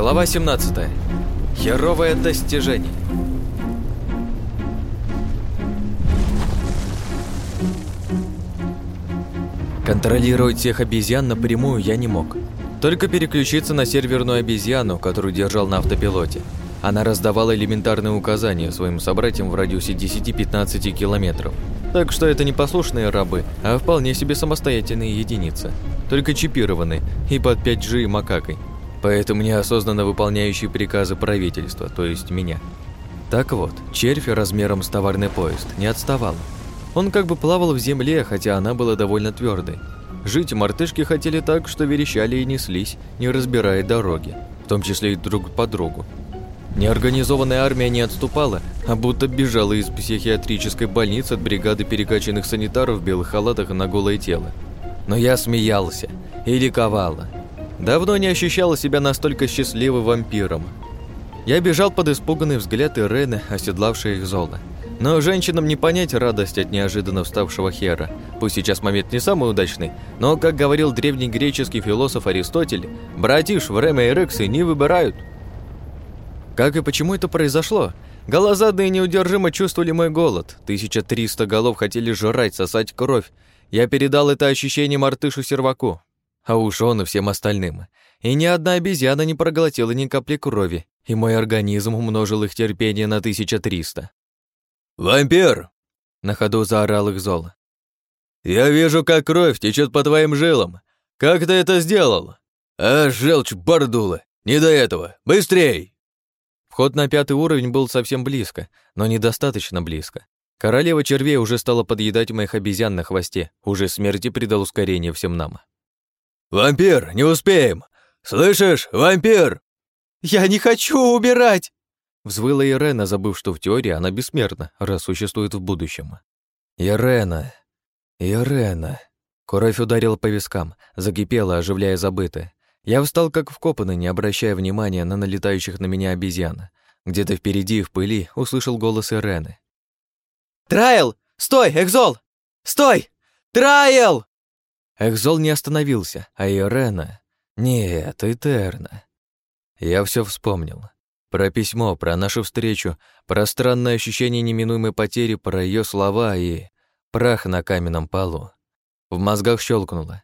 Глава 17. Херовое достижение. Контролировать всех обезьян напрямую я не мог. Только переключиться на серверную обезьяну, которую держал на автопилоте. Она раздавала элементарные указания своим собратьям в радиусе 10-15 километров. Так что это не послушные рабы, а вполне себе самостоятельные единицы. Только чипированные и под 5G макакой. Поэтому неосознанно выполняющие приказы правительства, то есть меня. Так вот, червь размером с товарный поезд не отставал. Он как бы плавал в земле, хотя она была довольно твердой. Жить мартышки хотели так, что верещали и неслись, не разбирая дороги, в том числе и друг по другу. Неорганизованная армия не отступала, а будто бежала из психиатрической больницы от бригады перекачанных санитаров в белых халатах на голое тело. Но я смеялся и ликовала. Давно не ощущала себя настолько счастливым вампиром. Я бежал под испуганный взгляд Ирены, оседлавшей их зола. Но женщинам не понять радость от неожиданно вставшего хера. Пусть сейчас момент не самый удачный, но, как говорил древний греческий философ Аристотель, братиш в Реме и Рексе не выбирают. Как и почему это произошло? Голозадные неудержимо чувствовали мой голод. 1300 голов хотели жрать, сосать кровь. Я передал это ощущение мартышу серваку, а уж он и всем остальным. И ни одна обезьяна не проглотила ни капли крови, и мой организм умножил их терпение на 1300. «Вампир!» — на ходу заорал их зол. «Я вижу, как кровь течет по твоим жилам. Как ты это сделал? А, желчь бардула! Не до этого! Быстрей!» Вход на пятый уровень был совсем близко, но недостаточно близко. Королева червей уже стала подъедать моих обезьян на хвосте, уже смерти придал ускорение всем нам. «Вампир, не успеем! Слышишь, вампир?» «Я не хочу умирать!» Взвыла Ирена, забыв, что в теории она бессмертна, раз существует в будущем. «Ирена! Ирена!» Кровь ударила по вискам, закипела, оживляя забытое. Я встал как вкопанный, не обращая внимания на налетающих на меня обезьян. Где-то впереди, в пыли, услышал голос Ирены. «Трайл! Стой, Экзол! Стой! Трайл!» Экзол не остановился, а Ирена... Нет, Этерна. Я все вспомнил. Про письмо, про нашу встречу, про странное ощущение неминуемой потери, про ее слова и прах на каменном полу. В мозгах щелкнуло.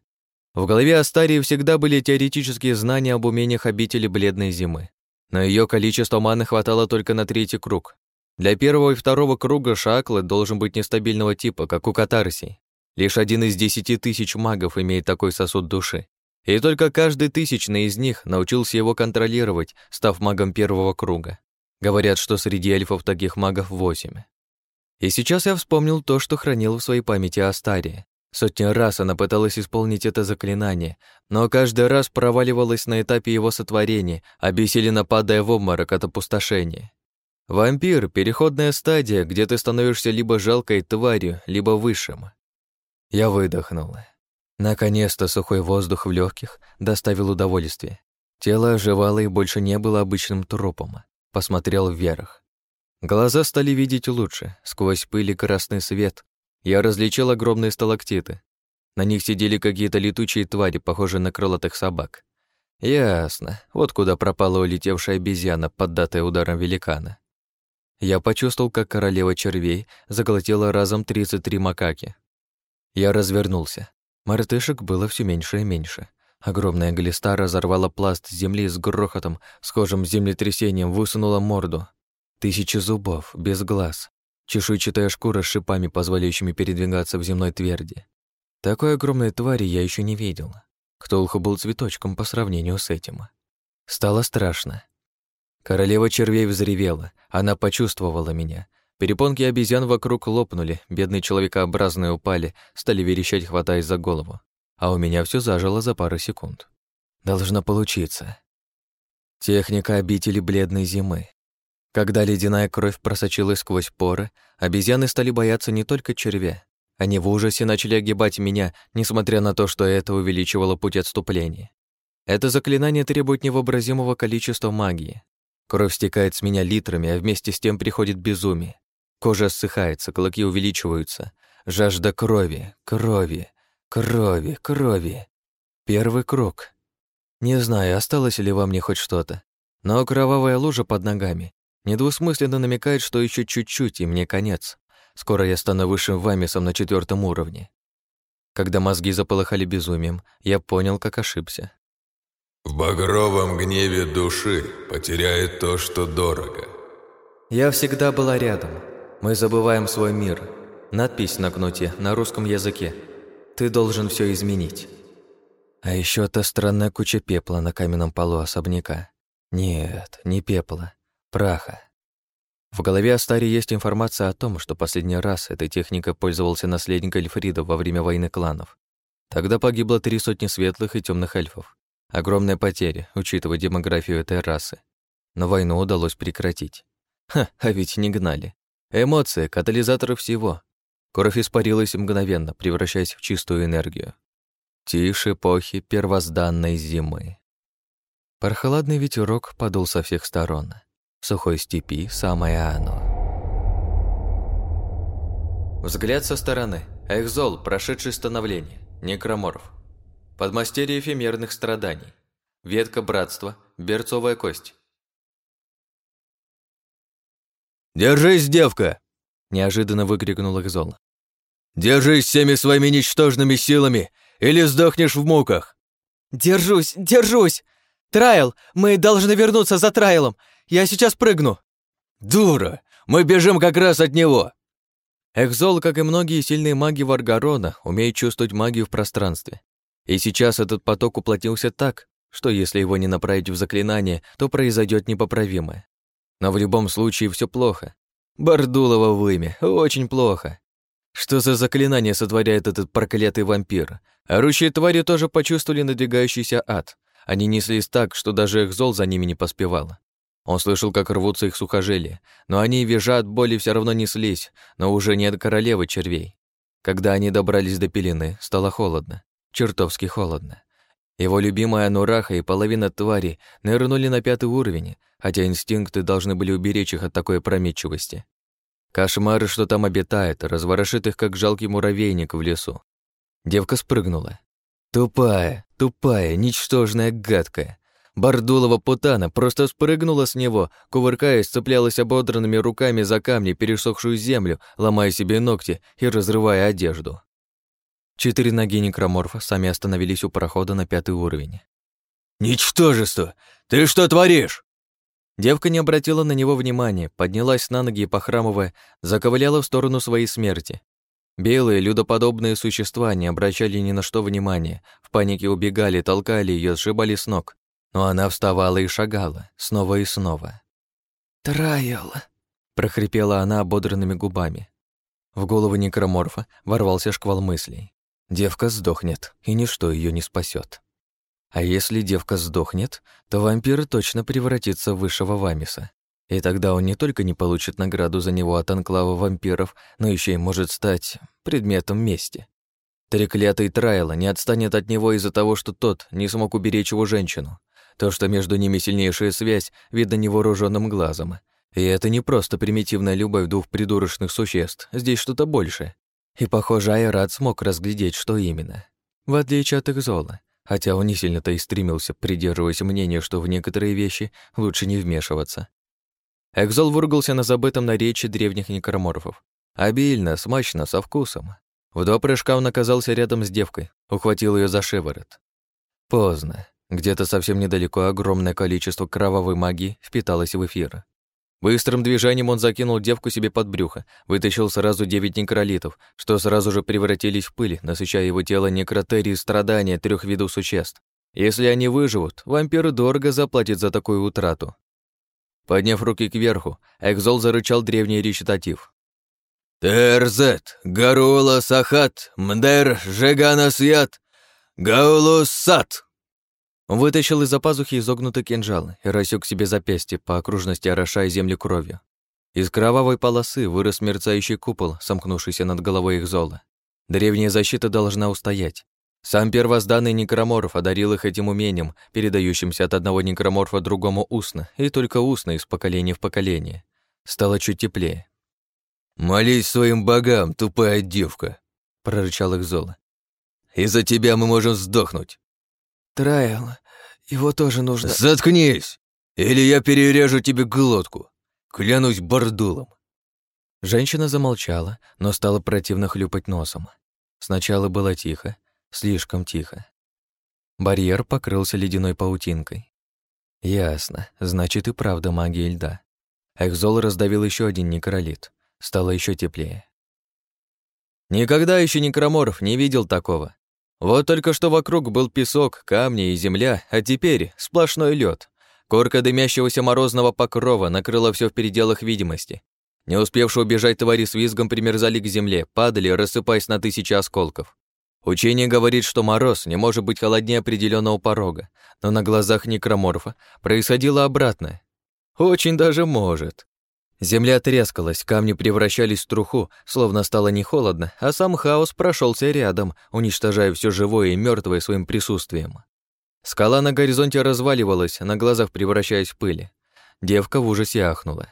В голове Астарии всегда были теоретические знания об умениях обители Бледной Зимы. Но ее количество маны хватало только на третий круг. Для первого и второго круга шаклы должен быть нестабильного типа, как у катарсий. Лишь один из десяти тысяч магов имеет такой сосуд души. И только каждый тысячный из них научился его контролировать, став магом первого круга. Говорят, что среди эльфов таких магов восемь. И сейчас я вспомнил то, что хранил в своей памяти Астария. Сотни раз она пыталась исполнить это заклинание, но каждый раз проваливалась на этапе его сотворения, обессиленно падая в обморок от опустошения. Вампир — переходная стадия, где ты становишься либо жалкой тварью, либо высшим. Я выдохнул. Наконец-то сухой воздух в легких доставил удовольствие. Тело оживало и больше не было обычным трупом. Посмотрел вверх. Глаза стали видеть лучше. Сквозь пыль и красный свет я различил огромные сталактиты. На них сидели какие-то летучие твари, похожие на крылатых собак. Ясно. Вот куда пропала улетевшая обезьяна, поддатая ударом великана. Я почувствовал, как королева червей заглотила разом 33 макаки. Я развернулся. Мартышек было все меньше и меньше. Огромная глиста разорвала пласт земли с грохотом, схожим с землетрясением, высунула морду. Тысячи зубов, без глаз. Чешуйчатая шкура с шипами, позволяющими передвигаться в земной тверди. Такой огромной твари я еще не видел. Ктулху был цветочком по сравнению с этим. Стало страшно. Королева червей взревела. Она почувствовала меня. Перепонки обезьян вокруг лопнули, бедные человекообразные упали, стали верещать, хватаясь за голову. А у меня все зажило за пару секунд. Должно получиться. Техника обители бледной зимы. Когда ледяная кровь просочилась сквозь поры, обезьяны стали бояться не только червя. Они в ужасе начали огибать меня, несмотря на то, что это увеличивало путь отступления. Это заклинание требует невообразимого количества магии. Кровь стекает с меня литрами, а вместе с тем приходит безумие. Кожа ссыхается, клыки увеличиваются. Жажда крови, крови, крови, крови. Первый круг. Не знаю, осталось ли во мне хоть что-то. Но кровавая лужа под ногами недвусмысленно намекает, что еще чуть-чуть, и мне конец. Скоро я стану высшим вамисом на четвертом уровне. Когда мозги заполыхали безумием, я понял, как ошибся. В багровом гневе души потеряет то, что дорого. Я всегда была рядом. Мы забываем свой мир. Надпись на кноте на русском языке. Ты должен все изменить. А еще та странная куча пепла на каменном полу особняка. Нет, не пепла, праха. В голове Астари есть информация о том, что последний раз этой техникой пользовался наследник Эльфрида во время войны кланов. Тогда погибло три сотни светлых и темных эльфов. Огромная потеря, учитывая демографию этой расы. Но войну удалось прекратить. Ха, а ведь не гнали. Эмоции — катализаторы всего. Кровь испарилась мгновенно, превращаясь в чистую энергию. Тише эпохи первозданной зимы. Прохладный ветерок подул со всех сторон. В сухой степи самое оно. Взгляд со стороны. Экзол, прошедший становление. Некроморф. Подмастерье эфемерных страданий. Ветка братства. Берцовая кость. «Держись, девка!» — неожиданно выкрикнул Экзол. «Держись всеми своими ничтожными силами, или сдохнешь в муках!» «Держусь, держусь! Трайл, мы должны вернуться за Трайлом! Я сейчас прыгну!» «Дура! Мы бежим как раз от него!» Экзол, как и многие сильные маги Варгарона, умеет чувствовать магию в пространстве. И сейчас этот поток уплотился так, что если его не направить в заклинание, то произойдет непоправимое. Но в любом случае все плохо. Бардулово вымя, очень плохо. Что за заклинание сотворяет этот проклятый вампир? Орущие твари тоже почувствовали надвигающийся ад. Они неслись так, что даже их зол за ними не поспевал. Он слышал, как рвутся их сухожилия, но они, визжа от боли, все равно неслись, но уже не от королевы червей. Когда они добрались до пелены, стало холодно. Чертовски холодно. Его любимая Нураха и половина твари нырнули на пятый уровень, хотя инстинкты должны были уберечь их от такой опрометчивости. Кошмары, что там обитает, разворошит их, как жалкий муравейник в лесу. Девка спрыгнула. Тупая, тупая, ничтожная, гадкая. Бардулова путана просто спрыгнула с него, кувыркаясь, цеплялась ободранными руками за камни, пересохшую землю, ломая себе ногти и разрывая одежду. Четыре ноги некроморфа сами остановились у прохода на пятый уровень. «Ничтожество! Ты что творишь?» Девка не обратила на него внимания, поднялась на ноги и, похрамывая, заковыляла в сторону своей смерти. Белые, людоподобные существа не обращали ни на что внимания, в панике убегали, толкали ее, сшибали с ног. Но она вставала и шагала, снова и снова. «Трайл!» — прохрипела она ободранными губами. В голову некроморфа ворвался шквал мыслей. Девка сдохнет, и ничто ее не спасет. А если девка сдохнет, то вампир точно превратится в высшего вамиса. И тогда он не только не получит награду за него от анклава вампиров, но еще и может стать предметом мести. Треклятый Трайла не отстанет от него из-за того, что тот не смог уберечь его женщину. То, что между ними сильнейшая связь, видно невооруженным глазом. И это не просто примитивная любовь двух придурочных существ, здесь что-то большее. И, похоже, Айрат смог разглядеть, что именно. В отличие от их зола, хотя он не сильно-то и стремился, придерживаясь мнения, что в некоторые вещи лучше не вмешиваться. Экзол выругался на забытом наречии древних некроморфов. Обильно, смачно, со вкусом. В два прыжка он оказался рядом с девкой, ухватил ее за шиворот. Поздно. Где-то совсем недалеко огромное количество кровавой магии впиталось в эфир. Быстрым движением он закинул девку себе под брюхо, вытащил сразу девять некролитов, что сразу же превратились в пыль, насыщая его тело некротерии страдания трех видов существ. Если они выживут, вампир дорого заплатит за такую утрату. Подняв руки кверху, Экзол зарычал древний речитатив. «Терзет, Гарула Сахат, Мдер, Жеганасят, Гаулус Сат!» Вытащил из-за пазухи изогнутый кинжал и рассек себе запястье по окружности орошая землю кровью. Из кровавой полосы вырос мерцающий купол, сомкнувшийся над головой их зола. Древняя защита должна устоять. Сам первозданный некроморф одарил их этим умением, передающимся от одного некроморфа другому устно, и только устно из поколения в поколение. Стало чуть теплее. «Молись своим богам, тупая девка!» — прорычал их золо. «Из-за тебя мы можем сдохнуть!» Трайл, его тоже нужно...» «Заткнись!» или я перережу тебе глотку. Клянусь бордулом. Женщина замолчала, но стала противно хлюпать носом. Сначала было тихо, слишком тихо. Барьер покрылся ледяной паутинкой. Ясно, значит и правда магия льда. Экзол раздавил еще один некролит. Стало еще теплее. Никогда еще некроморф не видел такого. Вот только что вокруг был песок, камни и земля, а теперь сплошной лед. Корка дымящегося морозного покрова накрыла все в пределах видимости. Не успевшие убежать твари с визгом примерзали к земле, падали, рассыпаясь на тысячи осколков. Учение говорит, что мороз не может быть холоднее определенного порога, но на глазах некроморфа происходило обратное. Очень даже может. Земля трескалась, камни превращались в труху, словно стало не холодно, а сам хаос прошелся рядом, уничтожая все живое и мертвое своим присутствием. Скала на горизонте разваливалась, на глазах превращаясь в пыль. Девка в ужасе ахнула.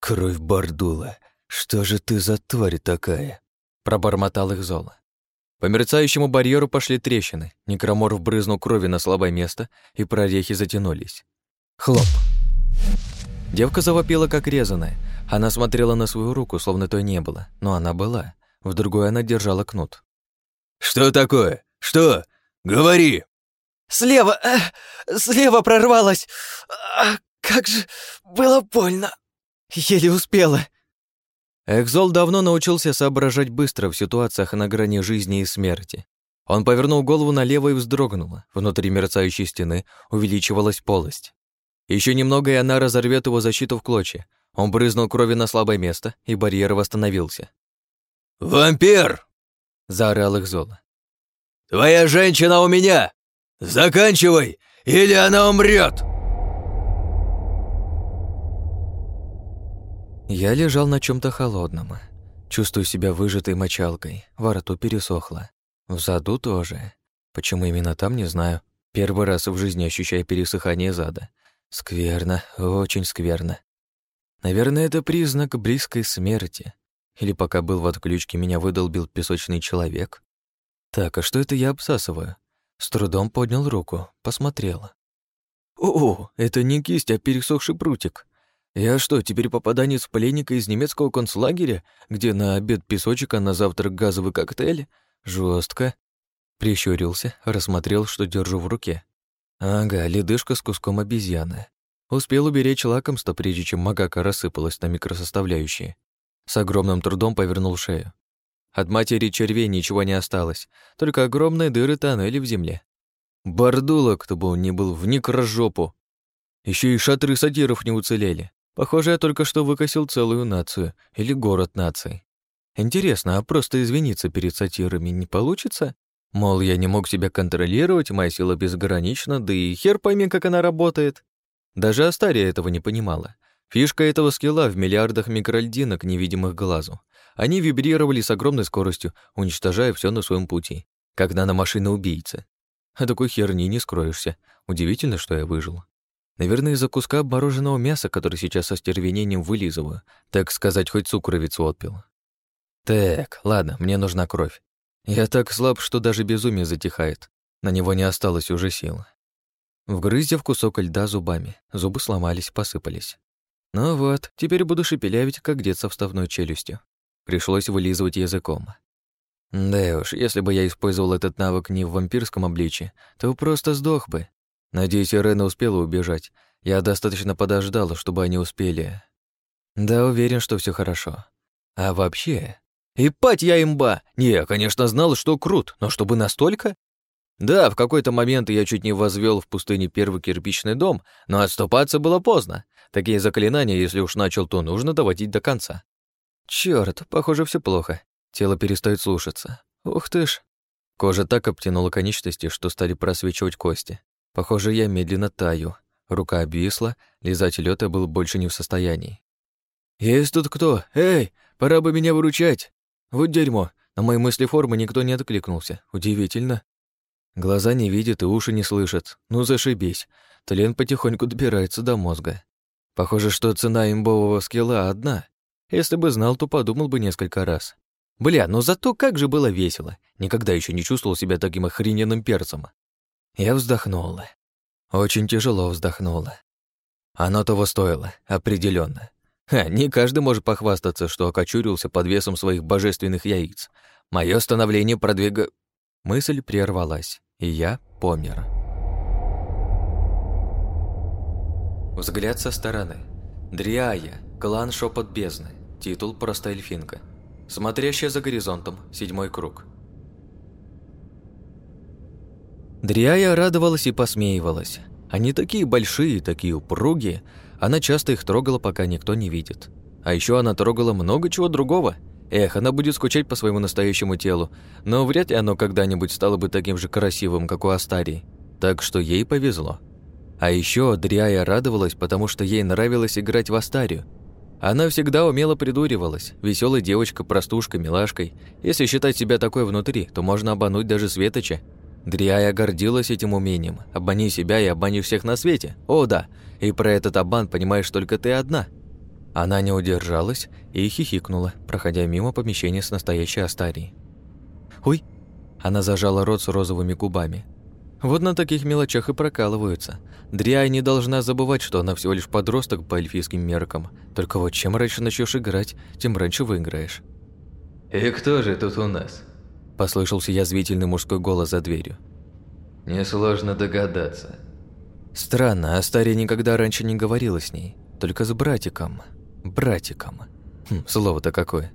«Кровь Бардула, что же ты за тварь такая?» Пробормотал их золо. По мерцающему барьеру пошли трещины, некроморф брызнул крови на слабое место, и прорехи затянулись. Хлоп! Девка завопила, как резаная. Она смотрела на свою руку, словно той не было, но она была. В другой она держала кнут. «Что такое? Что? Говори!» «Слева! Э, слева прорвалась! А, как же было больно! Еле успела!» Экзол давно научился соображать быстро в ситуациях на грани жизни и смерти. Он повернул голову налево и вздрогнул. Внутри мерцающей стены увеличивалась полость. Еще немного, и она разорвет его защиту в клочья. Он брызнул крови на слабое место, и барьер восстановился. «Вампир!» — заорал их Зола. «Твоя женщина у меня! Заканчивай, или она умрет!» Я лежал на чем то холодном. Чувствую себя выжатой мочалкой, во рту пересохло. В заду тоже. Почему именно там, не знаю. Первый раз в жизни ощущаю пересыхание зада. Скверно, очень скверно. Наверное, это признак близкой смерти. Или пока был в отключке, меня выдолбил песочный человек. Так, а что это я обсасываю? С трудом поднял руку, посмотрел. О, это не кисть, а пересохший прутик. Я что, теперь попаданец пленника из немецкого концлагеря, где на обед песочек, а на завтрак газовый коктейль? Жестко. Прищурился, рассмотрел, что держу в руке. Ага, ледышка с куском обезьяны. Успел уберечь лакомство, прежде чем магака рассыпалась на микросоставляющие. С огромным трудом повернул шею. От матери червей ничего не осталось, только огромные дыры тоннели в земле. Бардула, кто бы он ни был, в некрожопу. Еще и шатры сатиров не уцелели. Похоже, я только что выкосил целую нацию или город наций. Интересно, а просто извиниться перед сатирами не получится? Мол, я не мог себя контролировать, моя сила безгранична, да и хер пойми, как она работает. Даже Астария этого не понимала. Фишка этого скилла в миллиардах микрольдинок, невидимых глазу. Они вибрировали с огромной скоростью, уничтожая все на своем пути, как наномашина-убийца. А такой херни не скроешься. Удивительно, что я выжил. Наверное, из-за куска обмороженного мяса, который сейчас со стервенением вылизываю. Так сказать, хоть цукровицу отпил. Так, ладно, мне нужна кровь. Я так слаб, что даже безумие затихает. На него не осталось уже сил. Вгрызя в кусок льда зубами, зубы сломались, посыпались. Ну вот, теперь буду шепелявить, как дед со вставной челюстью. Пришлось вылизывать языком. Да уж, если бы я использовал этот навык не в вампирском обличье, то просто сдох бы. Надеюсь, Ирена успела убежать. Я достаточно подождала, чтобы они успели. Да, уверен, что все хорошо. А вообще, и пать я имба! Не, конечно, знал, что крут, но чтобы настолько? Да, в какой-то момент я чуть не возвел в пустыне первый кирпичный дом, но отступаться было поздно. Такие заклинания, если уж начал, то нужно доводить до конца. Чёрт, похоже, все плохо. Тело перестает слушаться. Ух ты ж. Кожа так обтянула конечности, что стали просвечивать кости. Похоже, я медленно таю. Рука обвисла, лизать лёд я был больше не в состоянии. «Есть тут кто? Эй, пора бы меня выручать!» Вот дерьмо. На мои мысли формы никто не откликнулся. Удивительно. Глаза не видят и уши не слышат. Ну, зашибись. Тлен потихоньку добирается до мозга. Похоже, что цена имбового скилла одна. Если бы знал, то подумал бы несколько раз. Бля, но зато как же было весело. Никогда еще не чувствовал себя таким охрененным перцем. Я вздохнула. Очень тяжело вздохнула. Оно того стоило, определенно. Ха, не каждый может похвастаться, что окочурился под весом своих божественных яиц. Мое становление продвига... Мысль прервалась, и я помер. Взгляд со стороны. Дриая, клан Шепот Бездны, титул «Просто эльфинка». Смотрящая за горизонтом, седьмой круг. Дриая радовалась и посмеивалась. Они такие большие, такие упругие. Она часто их трогала, пока никто не видит. А еще она трогала много чего другого. Эх, она будет скучать по своему настоящему телу, но вряд ли оно когда-нибудь стало бы таким же красивым, как у Астарии. Так что ей повезло. А еще Дриая радовалась, потому что ей нравилось играть в Астарию. Она всегда умело придуривалась, веселая девочка, простушка, милашкой. Если считать себя такой внутри, то можно обмануть даже Светоча, Дриая гордилась этим умением. Обмани себя и обмани всех на свете. О, да. И про этот обман понимаешь только ты одна. Она не удержалась и хихикнула, проходя мимо помещения с настоящей Астарией. «Ой!» Она зажала рот с розовыми губами. Вот на таких мелочах и прокалываются. Дриая не должна забывать, что она всего лишь подросток по эльфийским меркам. Только вот чем раньше начнешь играть, тем раньше выиграешь. «И кто же тут у нас?» Послышался язвительный мужской голос за дверью. Несложно догадаться. Странно, Астария никогда раньше не говорила с ней. Только с братиком. Братиком. Хм, слово-то какое.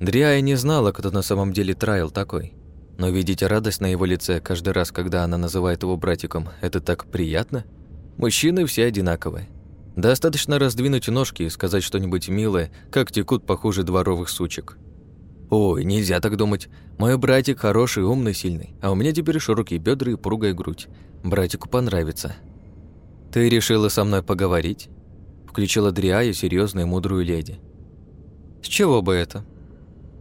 Дриая не знала, кто на самом деле Трайл такой. Но видеть радость на его лице каждый раз, когда она называет его братиком, это так приятно. Мужчины все одинаковые. Достаточно раздвинуть ножки и сказать что-нибудь милое, как текут похуже дворовых сучек. Ой, нельзя так думать. Мой братик хороший, умный, сильный, а у меня теперь широкие бедра и пругая грудь. Братику понравится. Ты решила со мной поговорить? Включила Дриаю серьезную мудрую леди. С чего бы это?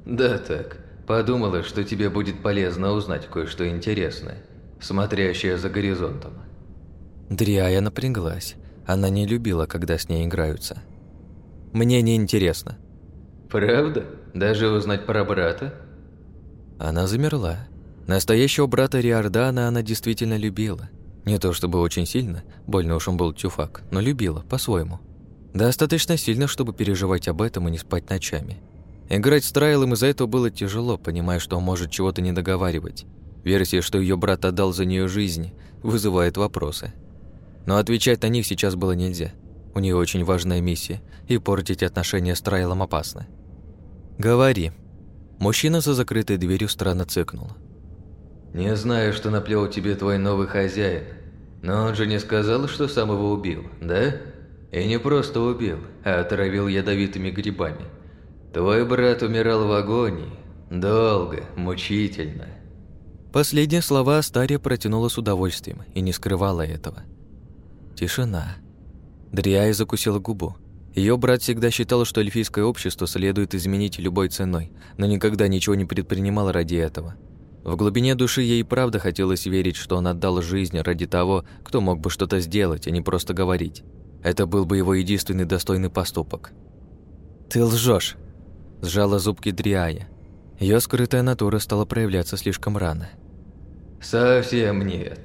Да так. Подумала, что тебе будет полезно узнать кое-что интересное, смотрящее за горизонтом. Дриая напряглась. Она не любила, когда с ней играются. Мне не интересно. Правда? Даже узнать про брата? Она замерла. Настоящего брата Риордана она действительно любила. Не то чтобы очень сильно, больно уж он был тюфак, но любила, по-своему. Достаточно сильно, чтобы переживать об этом и не спать ночами. Играть с Трайлом из-за этого было тяжело, понимая, что он может чего-то не договаривать. Версия, что ее брат отдал за нее жизнь, вызывает вопросы. Но отвечать на них сейчас было нельзя. У нее очень важная миссия, и портить отношения с Трайлом опасно. «Говори». Мужчина за закрытой дверью странно цыкнул. «Не знаю, что наплел тебе твой новый хозяин, но он же не сказал, что сам его убил, да? И не просто убил, а отравил ядовитыми грибами. Твой брат умирал в агонии. Долго, мучительно». Последние слова Астария протянула с удовольствием и не скрывала этого. Тишина. Дриая закусила губу. Ее брат всегда считал, что эльфийское общество следует изменить любой ценой, но никогда ничего не предпринимал ради этого. В глубине души ей правда хотелось верить, что он отдал жизнь ради того, кто мог бы что-то сделать, а не просто говорить. Это был бы его единственный достойный поступок. «Ты лжешь, сжала зубки Дриая. Ее скрытая натура стала проявляться слишком рано. «Совсем нет.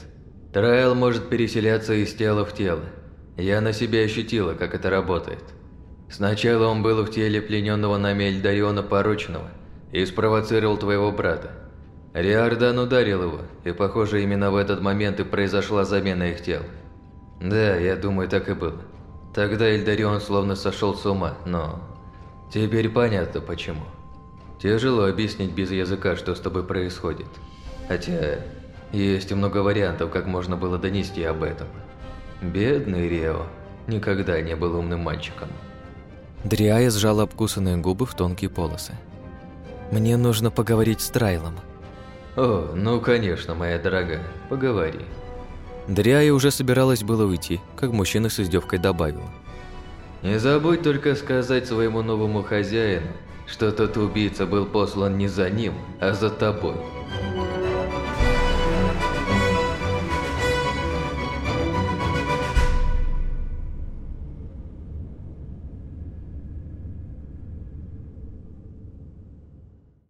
Трайл может переселяться из тела в тело. Я на себе ощутила, как это работает. Сначала он был в теле плененного нами Эльдариона Порочного и спровоцировал твоего брата. Риордан ударил его, и, похоже, именно в этот момент и произошла замена их тел. Да, я думаю, так и было. Тогда Эльдарион словно сошел с ума, но... Теперь понятно почему. Тяжело объяснить без языка, что с тобой происходит. Хотя, есть много вариантов, как можно было донести об этом. Бедный Рео никогда не был умным мальчиком. Дриая сжала обкусанные губы в тонкие полосы. «Мне нужно поговорить с Трайлом». «О, ну конечно, моя дорогая, поговори». Дриая уже собиралась было уйти, как мужчина с издевкой добавил. «Не забудь только сказать своему новому хозяину, что тот убийца был послан не за ним, а за тобой».